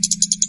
you